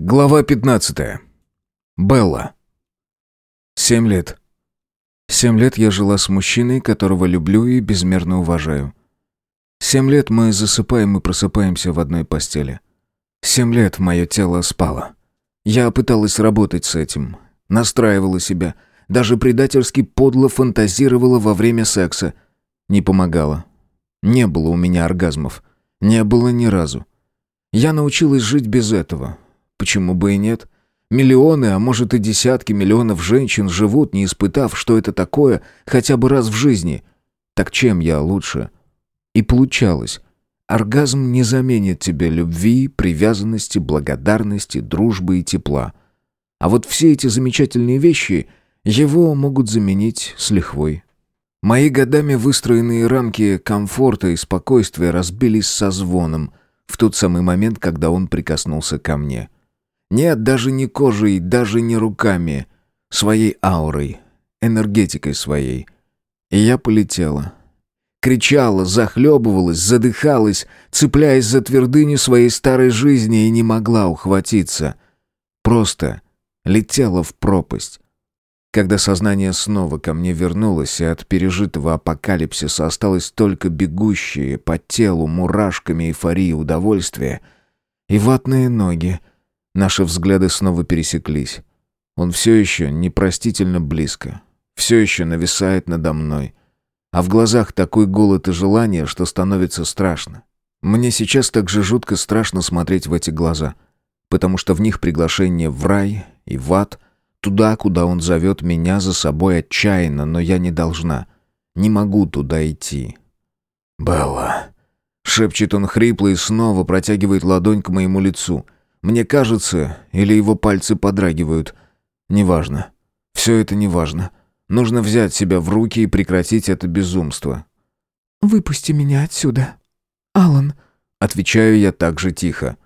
Глава 15. Белла. Семь лет. Семь лет я жила с мужчиной, которого люблю и безмерно уважаю. Семь лет мы засыпаем и просыпаемся в одной постели. Семь лет мое тело спало. Я пыталась работать с этим, настраивала себя, даже предательски подло фантазировала во время секса. Не помогало. Не было у меня оргазмов. Не было ни разу. Я научилась жить без этого Почему бы и нет? Миллионы, а может и десятки миллионов женщин живут, не испытав, что это такое, хотя бы раз в жизни. Так чем я лучше? И получалось. Оргазм не заменит тебе любви, привязанности, благодарности, дружбы и тепла. А вот все эти замечательные вещи его могут заменить с лихвой. Мои годами выстроенные рамки комфорта и спокойствия разбились со звоном в тот самый момент, когда он прикоснулся ко мне. — нет, даже не кожей, даже не руками. Своей аурой, энергетикой своей. И я полетела. Кричала, захлебывалась, задыхалась, цепляясь за твердыню своей старой жизни и не могла ухватиться. Просто летела в пропасть. Когда сознание снова ко мне вернулось, и от пережитого апокалипсиса осталось только бегущие по телу мурашками эйфории удовольствия и ватные ноги, Наши взгляды снова пересеклись. Он все еще непростительно близко. Все еще нависает надо мной. А в глазах такой голод и желание, что становится страшно. Мне сейчас так же жутко страшно смотреть в эти глаза, потому что в них приглашение в рай и в ад, туда, куда он зовет меня за собой отчаянно, но я не должна, не могу туда идти. «Белла», — шепчет он хрипло и снова протягивает ладонь к моему лицу — мне кажется, или его пальцы подрагивают. Неважно. Все это неважно. Нужно взять себя в руки и прекратить это безумство. «Выпусти меня отсюда, Алан», — отвечаю я так же тихо.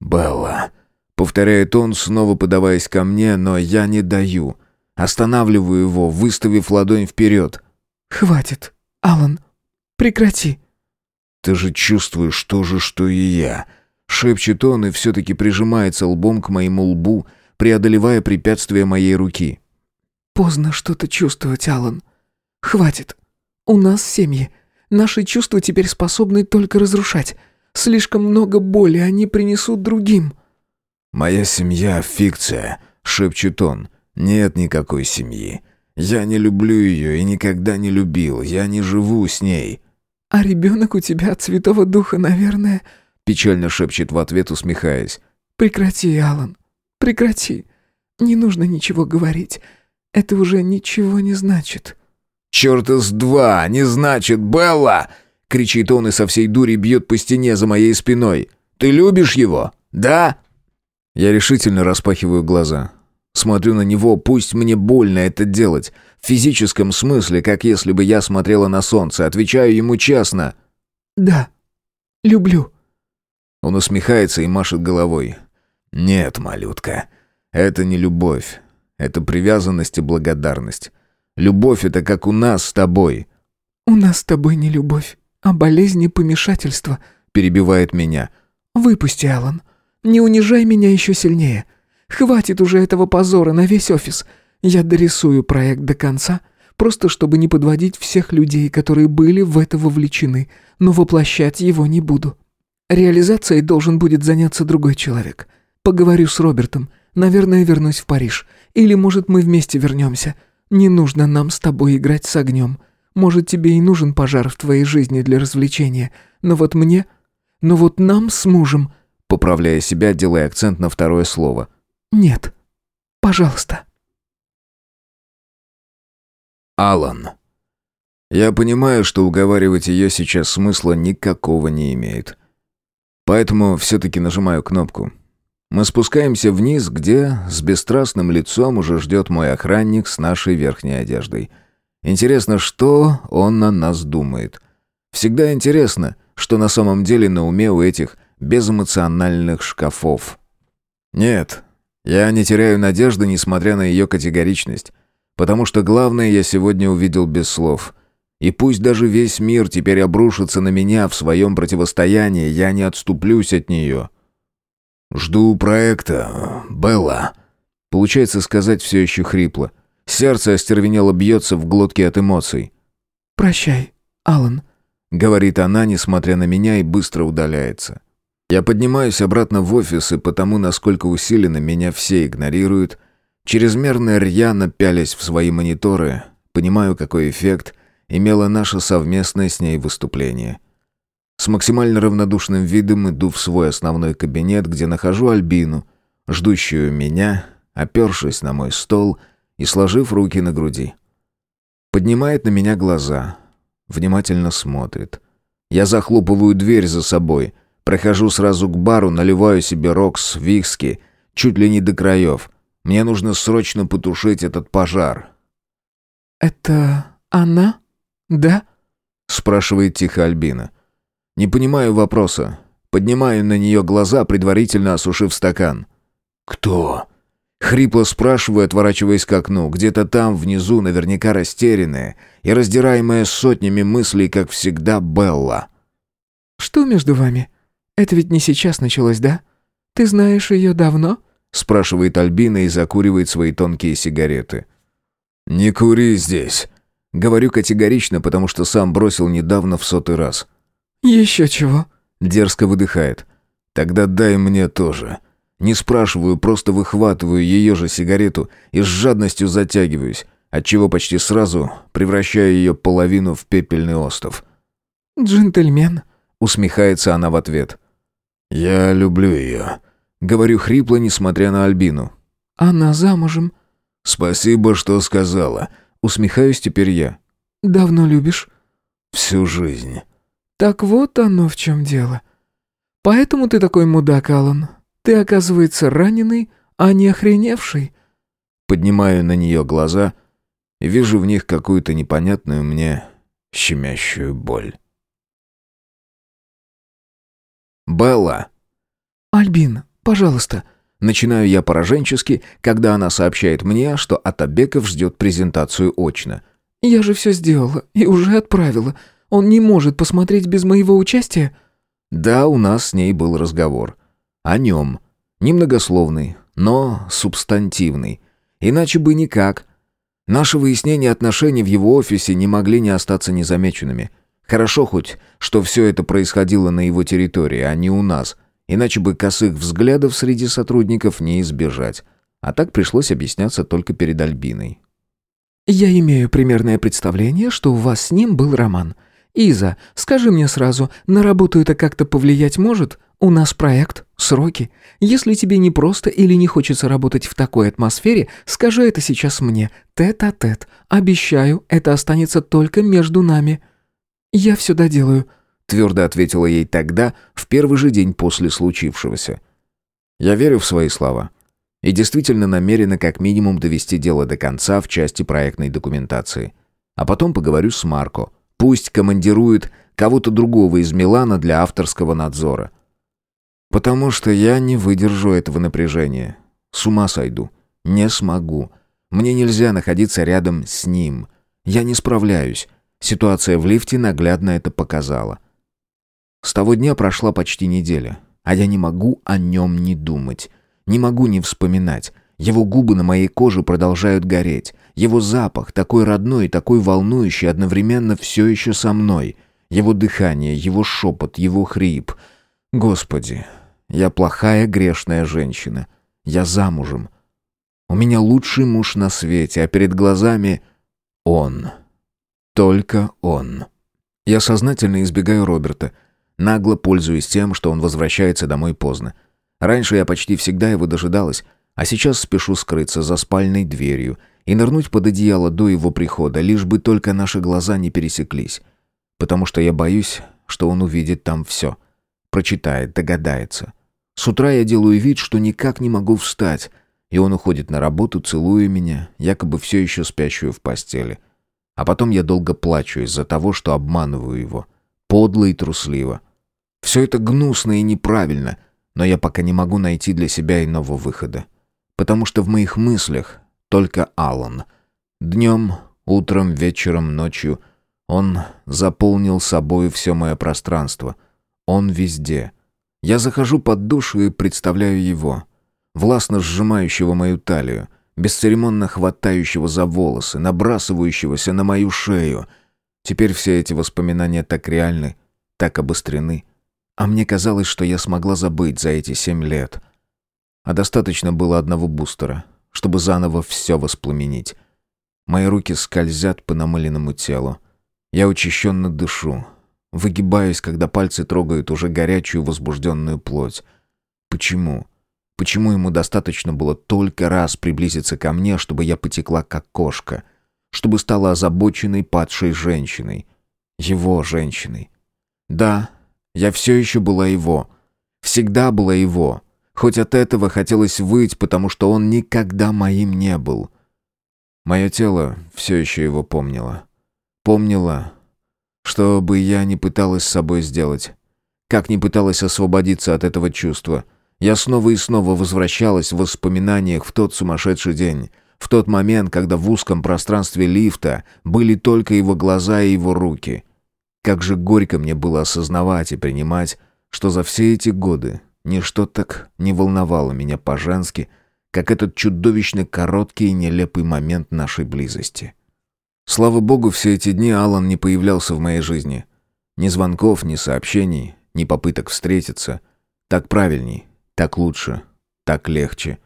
«Белла», — повторяет он, снова подаваясь ко мне, но я не даю. Останавливаю его, выставив ладонь вперед. «Хватит, Алан, прекрати». «Ты же чувствуешь то же, что и я», Шепчет он и все-таки прижимается лбом к моему лбу, преодолевая препятствие моей руки. «Поздно что-то чувствовать, Алан. Хватит. У нас семьи. Наши чувства теперь способны только разрушать. Слишком много боли они принесут другим». «Моя семья — фикция», — шепчет он. «Нет никакой семьи. Я не люблю ее и никогда не любил. Я не живу с ней». «А ребенок у тебя от Святого Духа, наверное...» Печально шепчет в ответ, усмехаясь. «Прекрати, Алан, прекрати. Не нужно ничего говорить. Это уже ничего не значит». «Черт из два! Не значит, Белла!» Кричит он и со всей дури бьет по стене за моей спиной. «Ты любишь его? Да?» Я решительно распахиваю глаза. Смотрю на него, пусть мне больно это делать. В физическом смысле, как если бы я смотрела на солнце. Отвечаю ему честно. «Да, люблю». Он усмехается и машет головой. «Нет, малютка, это не любовь. Это привязанность и благодарность. Любовь — это как у нас с тобой». «У нас с тобой не любовь, а болезнь и помешательство», — перебивает меня. «Выпусти, Алан. Не унижай меня еще сильнее. Хватит уже этого позора на весь офис. Я дорисую проект до конца, просто чтобы не подводить всех людей, которые были в это вовлечены, но воплощать его не буду. Реализацией должен будет заняться другой человек. Поговорю с Робертом. Наверное, вернусь в Париж. Или, может, мы вместе вернемся. Не нужно нам с тобой играть с огнем. Может, тебе и нужен пожар в твоей жизни для развлечения. Но вот мне... Но вот нам с мужем...» Поправляя себя, делая акцент на второе слово. «Нет. Пожалуйста». Алан. Я понимаю, что уговаривать ее сейчас смысла никакого не имеет. Поэтому все-таки нажимаю кнопку. Мы спускаемся вниз, где с бесстрастным лицом уже ждет мой охранник с нашей верхней одеждой. Интересно, что он на нас думает. Всегда интересно, что на самом деле на уме у этих безэмоциональных шкафов. Нет, я не теряю надежды, несмотря на ее категоричность. Потому что главное я сегодня увидел без слов. И пусть даже весь мир теперь обрушится на меня в своем противостоянии, я не отступлюсь от нее. «Жду проекта, Белла». Получается сказать все еще хрипло. Сердце остервенело бьется в глотке от эмоций. «Прощай, Алан», — говорит она, несмотря на меня, и быстро удаляется. Я поднимаюсь обратно в офис, и потому, насколько усиленно меня все игнорируют, чрезмерно рьяно пялясь в свои мониторы, понимаю, какой эффект имело наше совместное с ней выступление. С максимально равнодушным видом иду в свой основной кабинет, где нахожу Альбину, ждущую меня, опершись на мой стол и сложив руки на груди. Поднимает на меня глаза, внимательно смотрит. Я захлопываю дверь за собой, прохожу сразу к бару, наливаю себе рокс, виски, чуть ли не до краев. Мне нужно срочно потушить этот пожар. «Это она? Да?» спрашивает тихо Альбина. Не понимаю вопроса. Поднимаю на нее глаза, предварительно осушив стакан. «Кто?» Хрипло спрашиваю, отворачиваясь к окну. Где-то там, внизу, наверняка растерянная и раздираемая сотнями мыслей, как всегда, Белла. «Что между вами? Это ведь не сейчас началось, да? Ты знаешь ее давно?» спрашивает Альбина и закуривает свои тонкие сигареты. «Не кури здесь», — говорю категорично, потому что сам бросил недавно в сотый раз. «Еще чего?» — дерзко выдыхает. «Тогда дай мне тоже». Не спрашиваю, просто выхватываю ее же сигарету и с жадностью затягиваюсь, отчего почти сразу превращаю ее половину в пепельный остов. «Джентльмен», — усмехается она в ответ. «Я люблю ее», — говорю хрипло, несмотря на Альбину. «Она замужем». «Спасибо, что сказала», — усмехаюсь теперь я. «Давно любишь?» «Всю жизнь». «Так вот оно в чем дело. Поэтому ты такой мудак, Алан. Ты, оказывается, раненый, а не охреневший». Поднимаю на нее глаза и вижу в них какую-то непонятную мне щемящую боль. «Белла!» «Альбин, пожалуйста!» Начинаю я пораженчески, когда она сообщает мне, что Атабеков ждет презентацию очно. «Я же все сделала и уже отправила. Он не может посмотреть без моего участия?» Да, у нас с ней был разговор. О нем. Немногословный, но субстантивный. Иначе бы никак. Наши выяснения отношений в его офисе не могли не остаться незамеченными. Хорошо хоть, что все это происходило на его территории, а не у нас. Иначе бы косых взглядов среди сотрудников не избежать. А так пришлось объясняться только перед Альбиной. «Я имею примерное представление, что у вас с ним был роман. Иза, скажи мне сразу, на работу это как-то повлиять может? У нас проект, сроки. Если тебе не просто или не хочется работать в такой атмосфере, скажи это сейчас мне, тет-а-тет. -тет. Обещаю, это останется только между нами. Я все доделаю», — твердо ответила ей тогда, в первый же день после случившегося. «Я верю в свои слова» и действительно намерена как минимум довести дело до конца в части проектной документации. А потом поговорю с Марко. Пусть командирует кого-то другого из Милана для авторского надзора. Потому что я не выдержу этого напряжения. С ума сойду. Не смогу. Мне нельзя находиться рядом с ним. Я не справляюсь. Ситуация в лифте наглядно это показала. С того дня прошла почти неделя, а я не могу о нем не думать. Не могу не вспоминать. Его губы на моей коже продолжают гореть. Его запах, такой родной и такой волнующий, одновременно все еще со мной. Его дыхание, его шепот, его хрип. Господи, я плохая грешная женщина. Я замужем. У меня лучший муж на свете, а перед глазами он. Только он. Я сознательно избегаю Роберта, нагло пользуясь тем, что он возвращается домой поздно. Раньше я почти всегда его дожидалась, а сейчас спешу скрыться за спальной дверью и нырнуть под одеяло до его прихода, лишь бы только наши глаза не пересеклись. Потому что я боюсь, что он увидит там все. Прочитает, догадается. С утра я делаю вид, что никак не могу встать, и он уходит на работу, целуя меня, якобы все еще спящую в постели. А потом я долго плачу из-за того, что обманываю его. Подло и трусливо. Все это гнусно и неправильно, но я пока не могу найти для себя иного выхода. Потому что в моих мыслях только Алан. Днем, утром, вечером, ночью он заполнил собой все мое пространство. Он везде. Я захожу под душ и представляю его, властно сжимающего мою талию, бесцеремонно хватающего за волосы, набрасывающегося на мою шею. Теперь все эти воспоминания так реальны, так обострены. А мне казалось, что я смогла забыть за эти семь лет. А достаточно было одного бустера, чтобы заново все воспламенить. Мои руки скользят по намыленному телу. Я учащенно дышу, выгибаюсь, когда пальцы трогают уже горячую возбужденную плоть. Почему? Почему ему достаточно было только раз приблизиться ко мне, чтобы я потекла как кошка, чтобы стала озабоченной падшей женщиной, его женщиной? Да, я все еще была его, всегда была его, хоть от этого хотелось выть, потому что он никогда моим не был. Мое тело все еще его помнило. Помнило, что бы я ни пыталась с собой сделать, как ни пыталась освободиться от этого чувства — я снова и снова возвращалась в воспоминаниях в тот сумасшедший день, в тот момент, когда в узком пространстве лифта были только его глаза и его руки. Как же горько мне было осознавать и принимать, что за все эти годы ничто так не волновало меня по-женски, как этот чудовищно короткий и нелепый момент нашей близости. Слава богу, все эти дни Алан не появлялся в моей жизни. Ни звонков, ни сообщений, ни попыток встретиться. Так правильней, так лучше, так легче.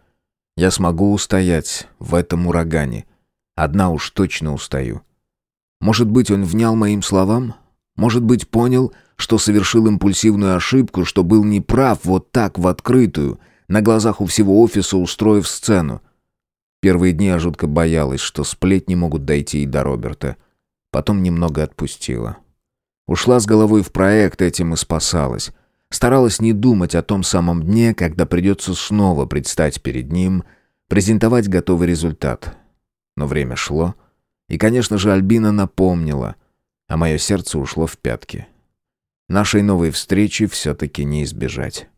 Я смогу устоять в этом урагане. Одна уж точно устаю. Может быть, он внял моим словам? Может быть, понял, что совершил импульсивную ошибку, что был неправ вот так в открытую, на глазах у всего офиса устроив сцену. Первые дни я жутко боялась, что сплетни могут дойти и до Роберта. Потом немного отпустила. Ушла с головой в проект, этим и спасалась. Старалась не думать о том самом дне, когда придется снова предстать перед ним, презентовать готовый результат. Но время шло, и, конечно же, Альбина напомнила, а мое сердце ушло в пятки. Нашей новой встречи все-таки не избежать.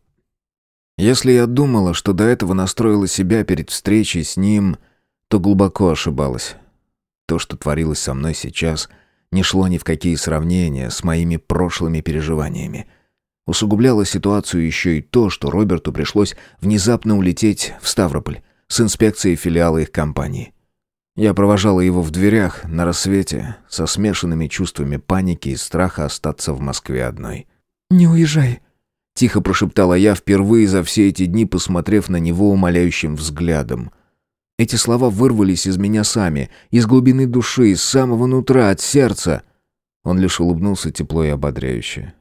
Если я думала, что до этого настроила себя перед встречей с ним, то глубоко ошибалась. То, что творилось со мной сейчас, не шло ни в какие сравнения с моими прошлыми переживаниями — Усугубляло ситуацию еще и то, что Роберту пришлось внезапно улететь в Ставрополь с инспекцией филиала их компании. Я провожала его в дверях на рассвете со смешанными чувствами паники и страха остаться в Москве одной. «Не уезжай», — тихо прошептала я, впервые за все эти дни посмотрев на него умоляющим взглядом. Эти слова вырвались из меня сами, из глубины души, из самого нутра, от сердца. Он лишь улыбнулся тепло и ободряюще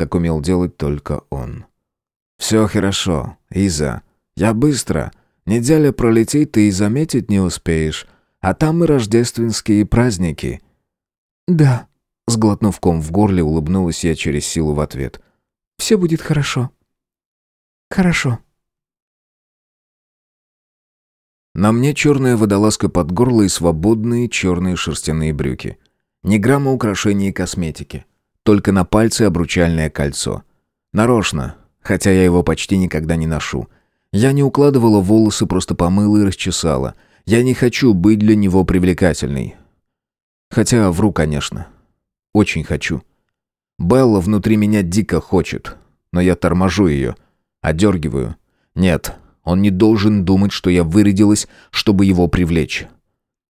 как умел делать только он. «Все хорошо, Иза. Я быстро. Неделя пролетит, ты и заметить не успеешь. А там и рождественские праздники». «Да», — сглотнув ком в горле, улыбнулась я через силу в ответ. «Все будет хорошо. Хорошо». На мне черная водолазка под горло и свободные черные шерстяные брюки. Ни грамма украшений и косметики. Только на пальце обручальное кольцо. Нарочно, хотя я его почти никогда не ношу. Я не укладывала волосы, просто помыла и расчесала. Я не хочу быть для него привлекательной. Хотя вру, конечно. Очень хочу. Белла внутри меня дико хочет, но я торможу ее, одергиваю. Нет, он не должен думать, что я вырядилась, чтобы его привлечь.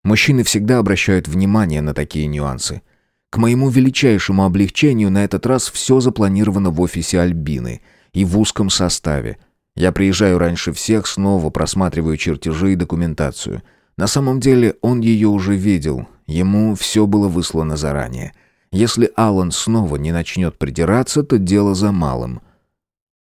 Мужчины всегда обращают внимание на такие нюансы. К моему величайшему облегчению на этот раз все запланировано в офисе Альбины и в узком составе. Я приезжаю раньше всех, снова просматриваю чертежи и документацию. На самом деле он ее уже видел, ему все было выслано заранее. Если Алан снова не начнет придираться, то дело за малым.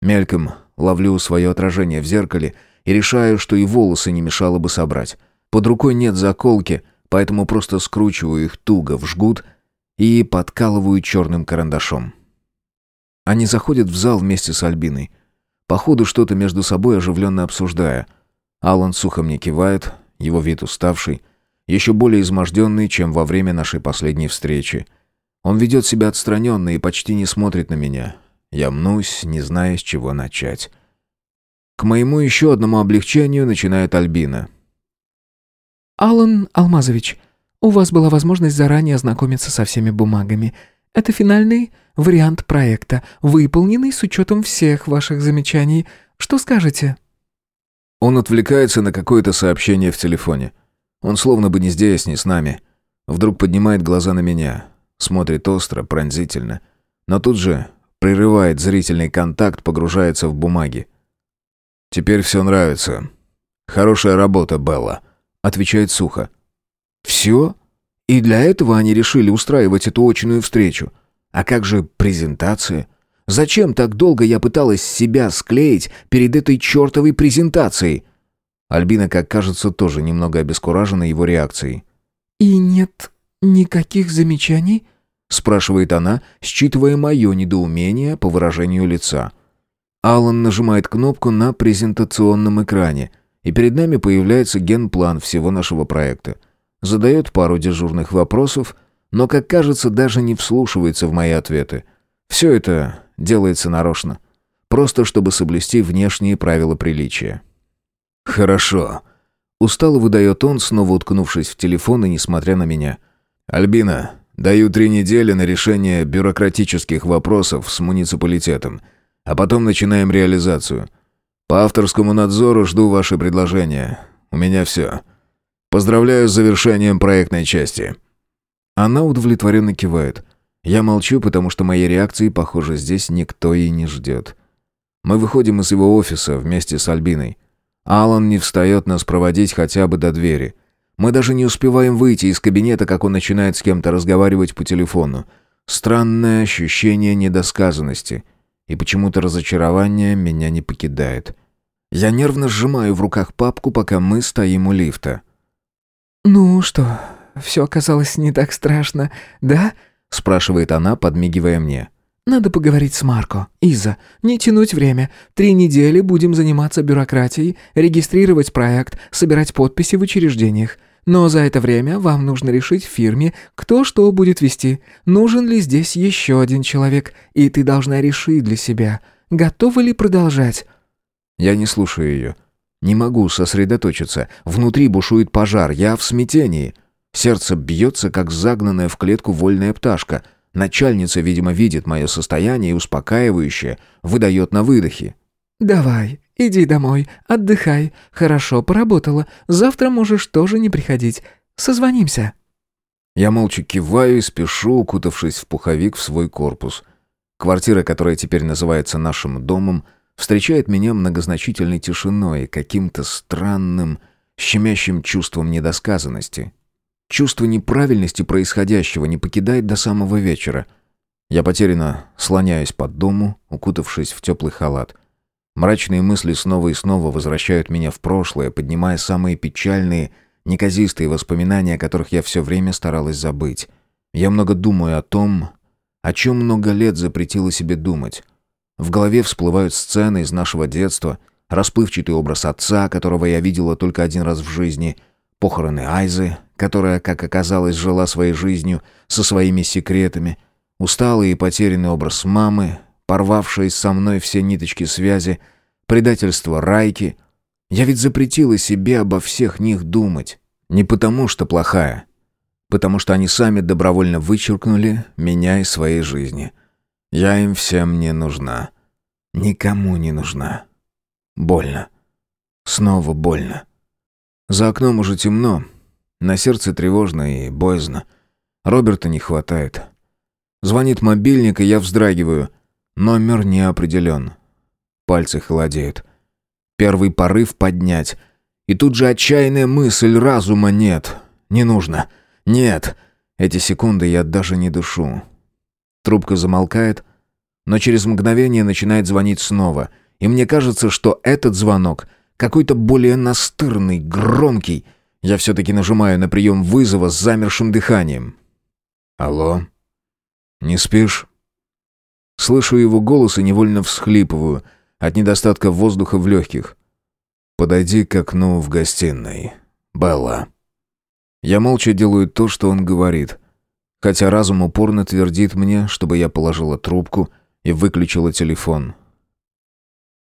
Мельком ловлю свое отражение в зеркале и решаю, что и волосы не мешало бы собрать. Под рукой нет заколки, поэтому просто скручиваю их туго в жгут – и подкалываю черным карандашом. Они заходят в зал вместе с Альбиной. Походу, что-то между собой оживленно обсуждая. Алан сухо мне кивает, его вид уставший, еще более изможденный, чем во время нашей последней встречи. Он ведет себя отстраненно и почти не смотрит на меня. Я мнусь, не зная, с чего начать. К моему еще одному облегчению начинает Альбина. «Алан Алмазович, у вас была возможность заранее ознакомиться со всеми бумагами. Это финальный вариант проекта, выполненный с учетом всех ваших замечаний. Что скажете?» Он отвлекается на какое-то сообщение в телефоне. Он словно бы не здесь, не с нами. Вдруг поднимает глаза на меня, смотрит остро, пронзительно. Но тут же прерывает зрительный контакт, погружается в бумаги. «Теперь все нравится. Хорошая работа, Белла», — отвечает сухо. «Все? И для этого они решили устраивать эту очную встречу? А как же презентация?» Зачем так долго я пыталась себя склеить перед этой чертовой презентацией?» Альбина, как кажется, тоже немного обескуражена его реакцией. «И нет никаких замечаний?» спрашивает она, считывая мое недоумение по выражению лица. Алан нажимает кнопку на презентационном экране, и перед нами появляется генплан всего нашего проекта. Задает пару дежурных вопросов, но, как кажется, даже не вслушивается в мои ответы. Все это делается нарочно. Просто чтобы соблюсти внешние правила приличия. «Хорошо». Устало выдает он, снова уткнувшись в телефон и несмотря на меня. «Альбина, даю три недели на решение бюрократических вопросов с муниципалитетом, а потом начинаем реализацию. По авторскому надзору жду ваши предложения. У меня все. Поздравляю с завершением проектной части». Она удовлетворенно кивает. Я молчу, потому что моей реакции, похоже, здесь никто и не ждет. Мы выходим из его офиса вместе с Альбиной. Алан не встает нас проводить хотя бы до двери. Мы даже не успеваем выйти из кабинета, как он начинает с кем-то разговаривать по телефону. Странное ощущение недосказанности. И почему-то разочарование меня не покидает. Я нервно сжимаю в руках папку, пока мы стоим у лифта. «Ну что, все оказалось не так страшно, да?» спрашивает она, подмигивая мне. «Надо поговорить с Марко. Иза, не тянуть время. Три недели будем заниматься бюрократией, регистрировать проект, собирать подписи в учреждениях. Но за это время вам нужно решить в фирме, кто что будет вести. Нужен ли здесь еще один человек, и ты должна решить для себя, готова ли продолжать». Я не слушаю ее. Не могу сосредоточиться. Внутри бушует пожар, я в смятении. Сердце бьется, как загнанная в клетку вольная пташка. Начальница, видимо, видит мое состояние и успокаивающе выдает на выдохе. «Давай, иди домой, отдыхай. Хорошо поработала. Завтра можешь тоже не приходить. Созвонимся». Я молча киваю и спешу, укутавшись в пуховик в свой корпус. Квартира, которая теперь называется нашим домом, встречает меня многозначительной тишиной и каким-то странным, щемящим чувством недосказанности. Чувство неправильности происходящего не покидает до самого вечера. Я потерянно слоняюсь под дому, укутавшись в теплый халат. Мрачные мысли снова и снова возвращают меня в прошлое, поднимая самые печальные, неказистые воспоминания, о которых я все время старалась забыть. Я много думаю о том, о чем много лет запретила себе думать. В голове всплывают сцены из нашего детства, расплывчатый образ отца, которого я видела только один раз в жизни, похороны Айзы, которая, как оказалось, жила своей жизнью со своими секретами, усталый и потерянный образ мамы, порвавшая со мной все ниточки связи, предательство Райки. Я ведь запретила себе обо всех них думать. Не потому, что плохая, потому что они сами добровольно вычеркнули меня из своей жизни. Я им всем не нужна. Никому не нужна. Больно. Снова больно. За окном уже темно, на сердце тревожно и боязно. Роберта не хватает. Звонит мобильник, и я вздрагиваю. Номер не определен. Пальцы холодеют. Первый порыв поднять. И тут же отчаянная мысль разума нет. Не нужно. Нет. Эти секунды я даже не дышу. Трубка замолкает, но через мгновение начинает звонить снова. И мне кажется, что этот звонок какой-то более настырный, громкий — я все-таки нажимаю на прием вызова с замершим дыханием. «Алло? Не спишь?» Слышу его голос и невольно всхлипываю от недостатка воздуха в легких. «Подойди к окну в гостиной. Белла». Я молча делаю то, что он говорит, хотя разум упорно твердит мне, чтобы я положила трубку и выключила телефон.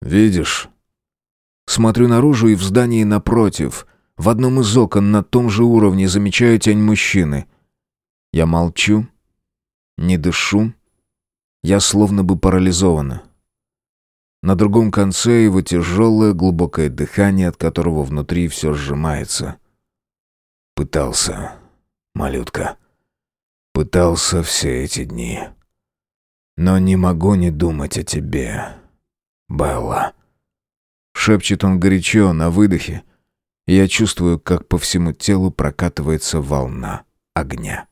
«Видишь?» Смотрю наружу и в здании напротив в одном из окон на том же уровне замечаю тень мужчины. Я молчу, Не дышу. Я словно бы парализована. На другом конце его тяжелое глубокое дыхание, от которого внутри все сжимается. Пытался, малютка. Пытался все эти дни. Но не могу не думать о тебе, Белла. Шепчет он горячо, на выдохе. Я чувствую, как по всему телу прокатывается волна огня.